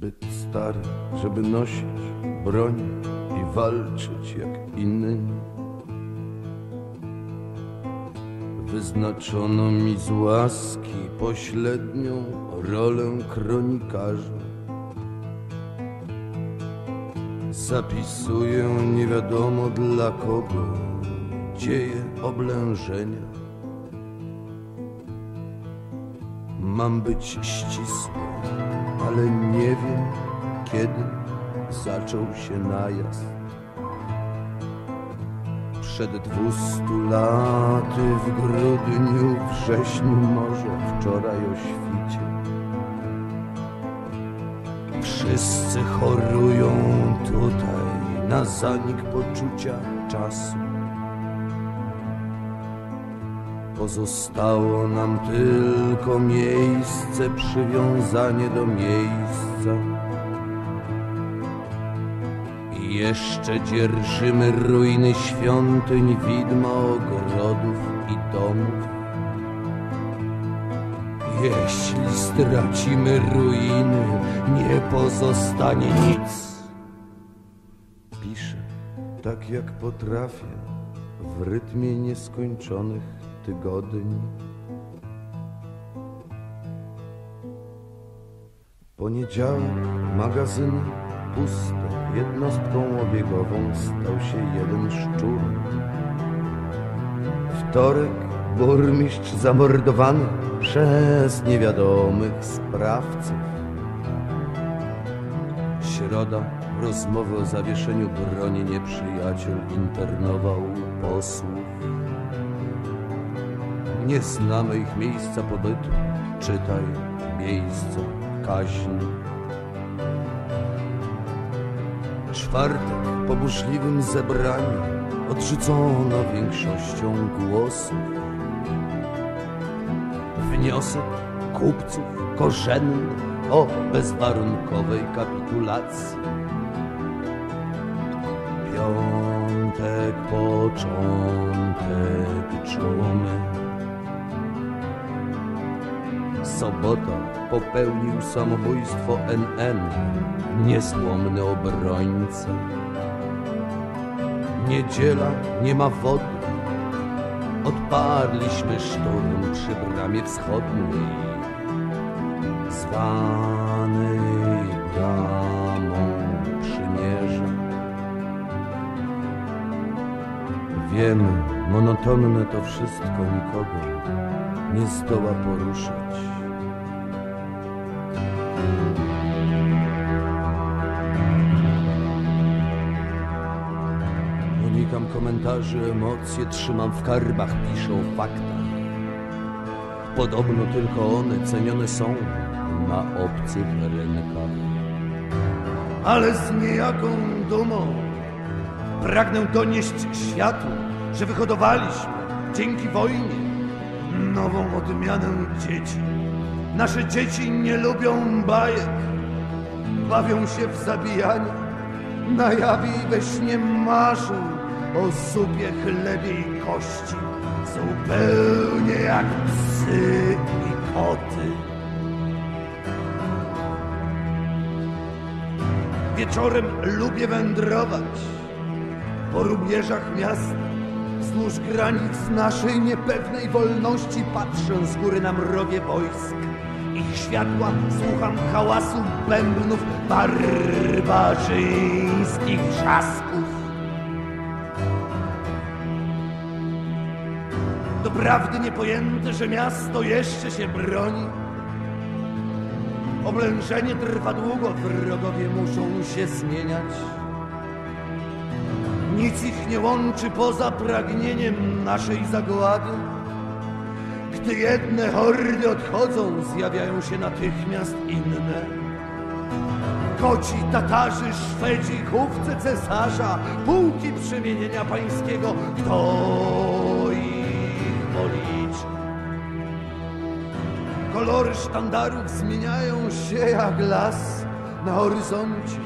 Zbyt stary, żeby nosić broń i walczyć jak inni. Wyznaczono mi z łaski pośrednią rolę kronikarza. Zapisuję nie wiadomo dla kogo dzieje oblężenia. Mam być ścisły, ale nie wiem kiedy zaczął się najazd. Przed dwustu laty w grudniu, wrześniu może wczoraj o świcie. Wszyscy chorują tutaj na zanik poczucia czasu. Pozostało nam tylko miejsce, przywiązanie do miejsca. I jeszcze dzierżymy ruiny świątyń, widma ogrodów i domów. Jeśli stracimy ruiny, nie pozostanie nic. Piszę tak jak potrafię, w rytmie nieskończonych tygodni. Poniedziałek, magazyn puste, jednostką obiegową stał się jeden szczur. Wtorek, burmistrz zamordowany przez niewiadomych sprawców. Środa, rozmowy o zawieszeniu broni nieprzyjaciel internował posłów. Nie znamy ich miejsca pobytu, czytaj miejsca kaźni. Czwartek po burzliwym zebraniu odrzucono większością głosów. Wniosek kupców korzenny o bezwarunkowej kapitulacji. Piątek, początek czumy. Sobota popełnił samobójstwo NN, niezłomny obrońca. Niedziela nie ma wody. Odparliśmy szturm przy bramie wschodniej, zwanej bramą przymierza. Wiemy, monotonne to wszystko nikogo nie zdoła poruszać. Unikam komentarzy, emocje trzymam w karbach, piszę o faktach. Podobno tylko one cenione są na obcych rynkach. Ale z niejaką dumą pragnę donieść światu, że wyhodowaliśmy dzięki wojnie nową odmianę dzieci. Nasze dzieci nie lubią bajek, bawią się w zabijanie, na jawie we śnie marzą o zupie, chlebie i kości, zupełnie jak psy i koty. Wieczorem lubię wędrować po rubieżach miasta, wzdłuż granic naszej niepewnej wolności patrzę z góry na mrowie wojsk. Ich światła słucham hałasu bębnów barbarzyńskich trzasków. Doprawdy niepojęte, że miasto jeszcze się broni. Oblężenie trwa długo, wrogowie muszą się zmieniać. Nic ich nie łączy poza pragnieniem naszej zagłady. Gdy jedne hordy odchodzą, zjawiają się natychmiast inne. Koci, Tatarzy, Szwedzi, chówce cesarza, pułki przemienienia pańskiego, kto ich policzy? Kolory sztandarów zmieniają się jak las na horyzoncie.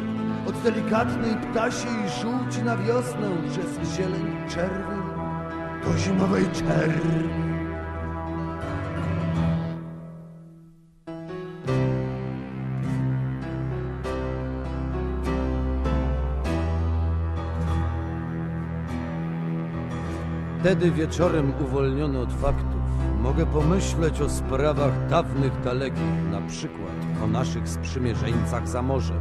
Od delikatnej ptasiej żółci na wiosnę przez zieleń czerwień do zimowej czerni. Wtedy wieczorem uwolniony od faktów mogę pomyśleć o sprawach dawnych dalekich, na przykład o naszych sprzymierzeńcach za morzem.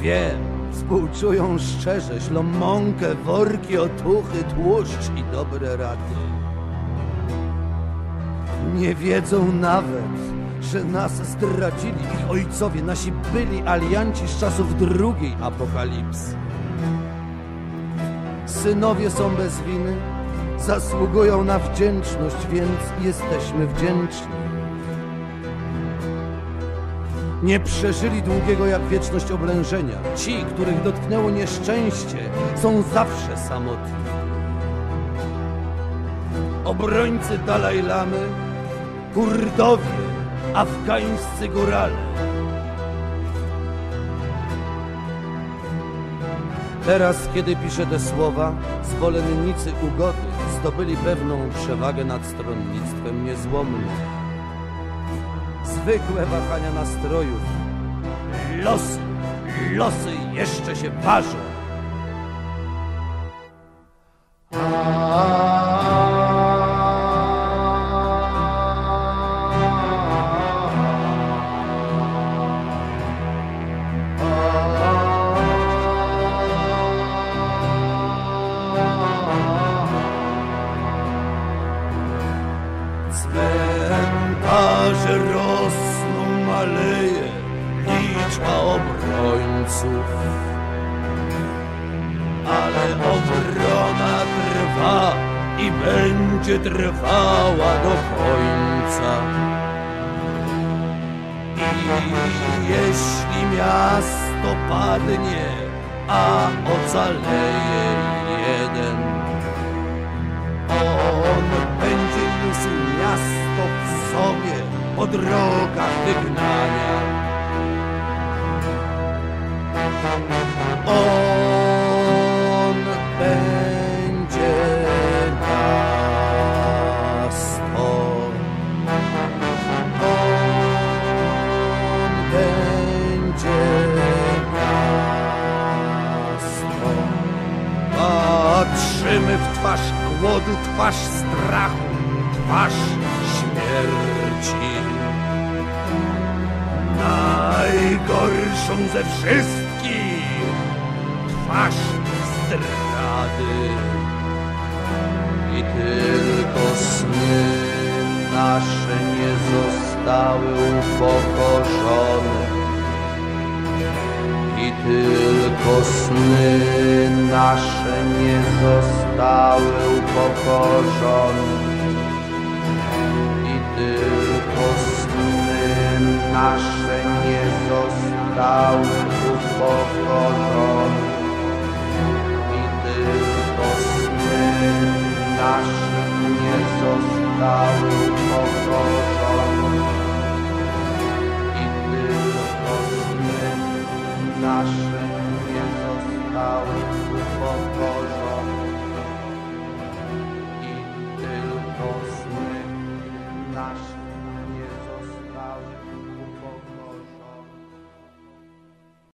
Wiem, współczują szczerze, ślą mąkę, worki, otuchy, tłuszcz i dobre rady. Nie wiedzą nawet, że nas zdradzili ich ojcowie, nasi byli alianci z czasów drugiej apokalipsy. Synowie są bez winy, zasługują na wdzięczność, więc jesteśmy wdzięczni. Nie przeżyli długiego jak wieczność oblężenia. Ci, których dotknęło nieszczęście, są zawsze samotni. Obrońcy Dalaj Lamy, Kurdowie, afgańscy górale. Teraz, kiedy piszę te słowa, zwolennicy ugody zdobyli pewną przewagę nad stronnictwem niezłomnym. Zwykłe wahania nastrojów. Losy, losy jeszcze się ważą. Ale obrona trwa i będzie trwała do końca. I jeśli miasto padnie, a ocaleje jeden, on będzie niósł miasto w sobie po drogach wygnania. Twarz śmierci. Najgorszą ze wszystkich twarz zdrady. I tylko sny nasze nie zostały upokorzone. I tylko sny nasze nie zostały upokorzone. Nasze nie zostały upokorzone. I tylko sny nasze nie zostały upokorzone.